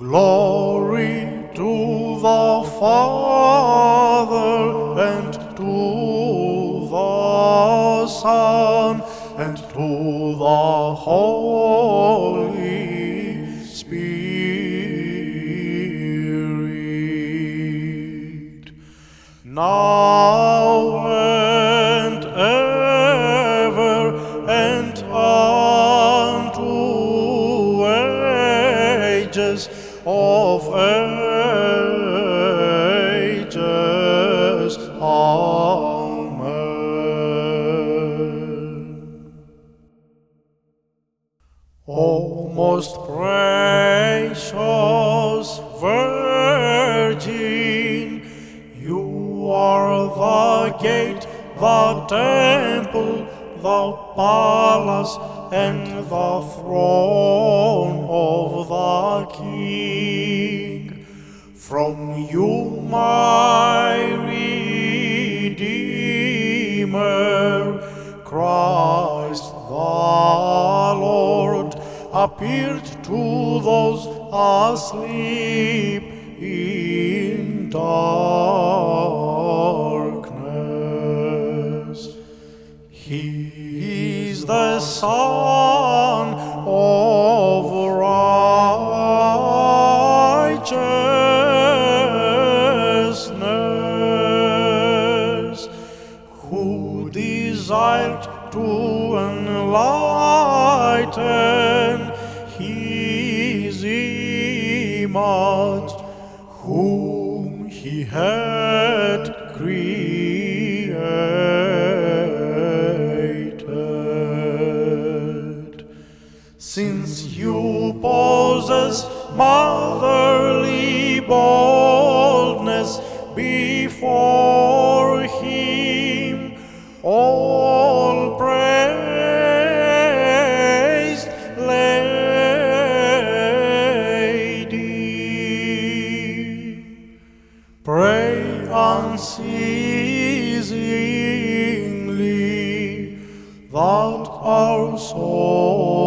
Glory to the Father and to the Son and to the Holy Spirit. Now and ever and unto ages of ages. Amen. O most precious Virgin, you are the gate, the temple, the palace, and the throne of the King. From you, my Redeemer, Christ the Lord, appeared to those asleep in darkness. The Sun of righteousness, who desired to enlighten his image, whom he had created. Since you possess motherly boldness before him, all praised lady. Pray unceasingly that our soul